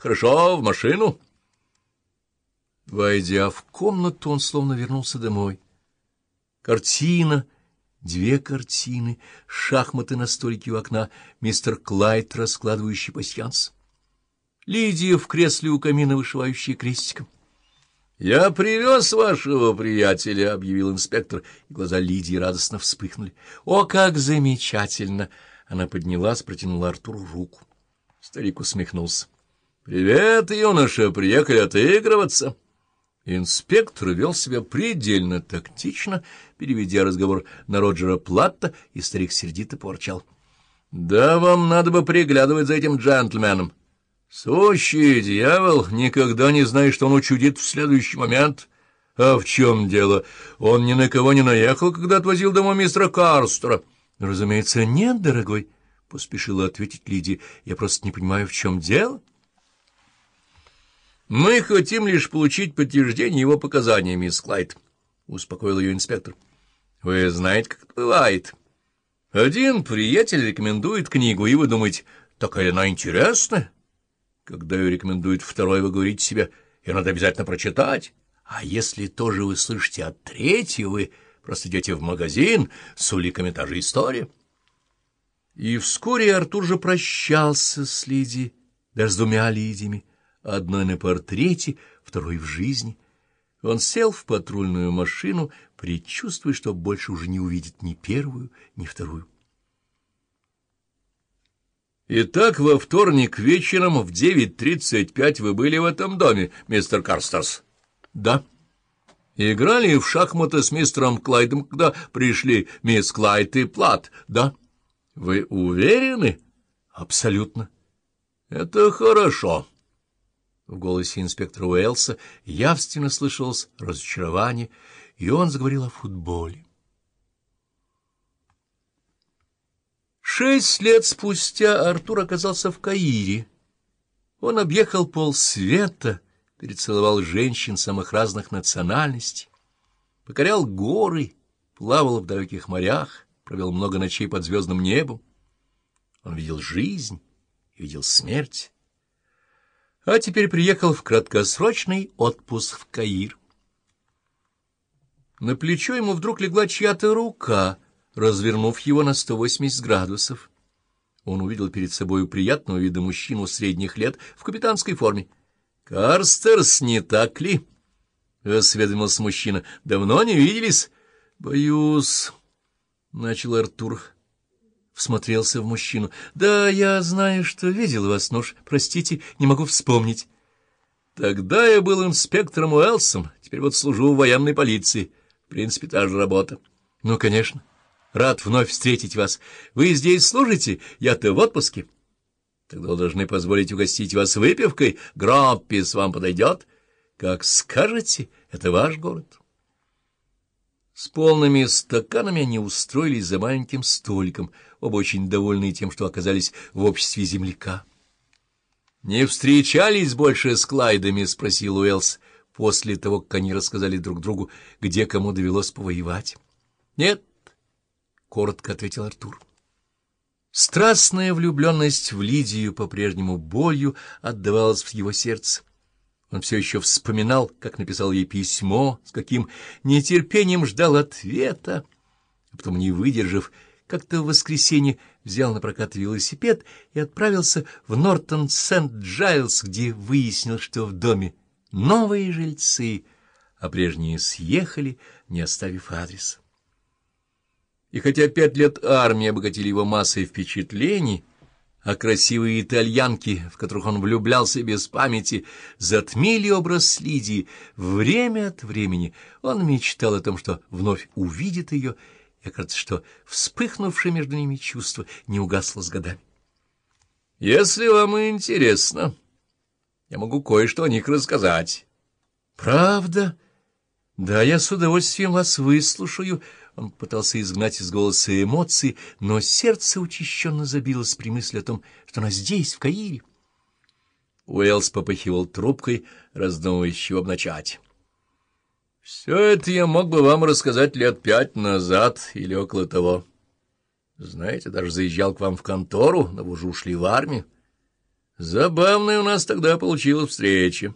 Хорошо, в машину. Войдя в комнату, он словно вернулся домой. Картина, две картины, шахматы на столике у окна, мистер Клайд, раскладывающий пасьянс. Лидия в кресле у камина, вышивающая крестиком. — Я привез вашего приятеля, — объявил инспектор, и глаза Лидии радостно вспыхнули. — О, как замечательно! Она поднялась, протянула Артуру руку. Старик усмехнулся. — Привет, юноша, приехали отыгрываться. Инспектор вел себя предельно тактично, переведя разговор на Роджера Платта, и старик сердито порчал. — Да вам надо бы приглядывать за этим джентльменом. Сущий дьявол, никогда не знаешь, что он учудит в следующий момент. А в чем дело? Он ни на кого не наехал, когда отвозил домой мистера Карстера. — Разумеется, нет, дорогой, — поспешила ответить Лидия. — Я просто не понимаю, в чем дело. — Мы хотим лишь получить подтверждение его показаний, мисс Клайд, — успокоил ее инспектор. — Вы знаете, как это бывает. Один приятель рекомендует книгу, и вы думаете, такая она интересная. Когда ее рекомендует второй, вы говорите себе, ее надо обязательно прочитать. А если тоже вы слышите от третьего, вы просто идете в магазин с уликами та же история. И вскоре Артур же прощался с Лидией, даже с двумя Лидиями, одной на портрете, второй в жизни. Он сел в патрульную машину, предчувствуя, что больше уже не увидит ни первую, ни вторую. Итак, во вторник вечером в 9.35 вы были в этом доме, мистер Карстерс? Да. Играли в шахматы с мистером Клайдом, когда пришли мисс Клайд и Плат? Да. Вы уверены? Абсолютно. Это хорошо. В голосе инспектора Уэллса явственно слышалось разочарование, и он заговорил о футболе. Шесть лет спустя Артур оказался в Каире. Он объехал полсвета, перецеловал женщин самых разных национальностей, покорял горы, плавал в далеких морях, провел много ночей под звездным небом. Он видел жизнь и видел смерть. А теперь приехал в краткосрочный отпуск в Каир. На плечо ему вдруг легла чья-то рука — развернув его на 180 градусов. Он увидел перед собой приятного вида мужчину средних лет в капитанской форме. — Карстерс, не так ли? — осведомился мужчина. — Давно не виделись? — Боюсь, — начал Артур. Всмотрелся в мужчину. — Да, я знаю, что видел вас, но уж, простите, не могу вспомнить. — Тогда я был инспектором Уэлсом, теперь вот служу в военной полиции. В принципе, та же работа. — Ну, конечно. Рад вновь встретить вас. Вы здесь служите? Я-то в отпуске. Тогда должны позволить угостить вас выпивкой. Гроппис вам подойдет? Как скажете, это ваш город. С полными стаканами они устроились за маленьким столиком, оба очень довольные тем, что оказались в обществе земляка. — Не встречались больше с Клайдами? — спросил Уэллс после того, как они рассказали друг другу, где кому довелось повоевать. — Нет, — коротко ответил Артур. Страстная влюбленность в Лидию по-прежнему болью отдавалась в его сердце. Он все еще вспоминал, как написал ей письмо, с каким нетерпением ждал ответа, а потом, не выдержав, как-то в воскресенье взял на прокат велосипед и отправился в Нортон-Сент-Джайлс, где выяснил, что в доме новые жильцы, а прежние съехали, не оставив адреса. И хотя пять лет армии обогатили его массой впечатлений, а красивые итальянки, в которых он влюблялся без памяти, затмили образ Лидии, время от времени он мечтал о том, что вновь увидит ее, и кажется, что вспыхнувшее между ними чувство не угасло с годами. — Если вам интересно, я могу кое-что о них рассказать. — Правда? Да, я с удовольствием вас выслушаю, — он пытался изгнать из голоса эмоции, но сердце учащенно забилось при мысли о том, что она здесь, в Каире. Уэллс попыхивал трубкой, раздумывая, с чего начать. — Все это я мог бы вам рассказать лет пять назад или около того. Знаете, даже заезжал к вам в контору, но вы уже ушли в армию. Забавная у нас тогда получилась встреча.